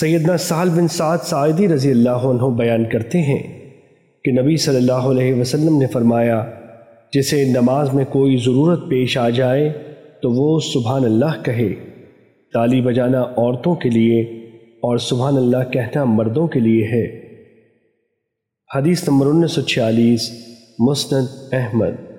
سیدنا سال بن سعد سعیدی رضی اللہ عنہ بیان کرتے ہیں کہ نبی صلی اللہ علیہ وسلم نے فرمایا، جسے نماز میں کوئی ضرورت پیش آ جائے تو وہ سبحان اللہ کہے۔ تالی بجانا عورتوں کے لیے اور سبحان اللہ کہنا مردوں کے لیے ہے۔ حدیث نمبر انیس سو چھیالیس، مسند احمد۔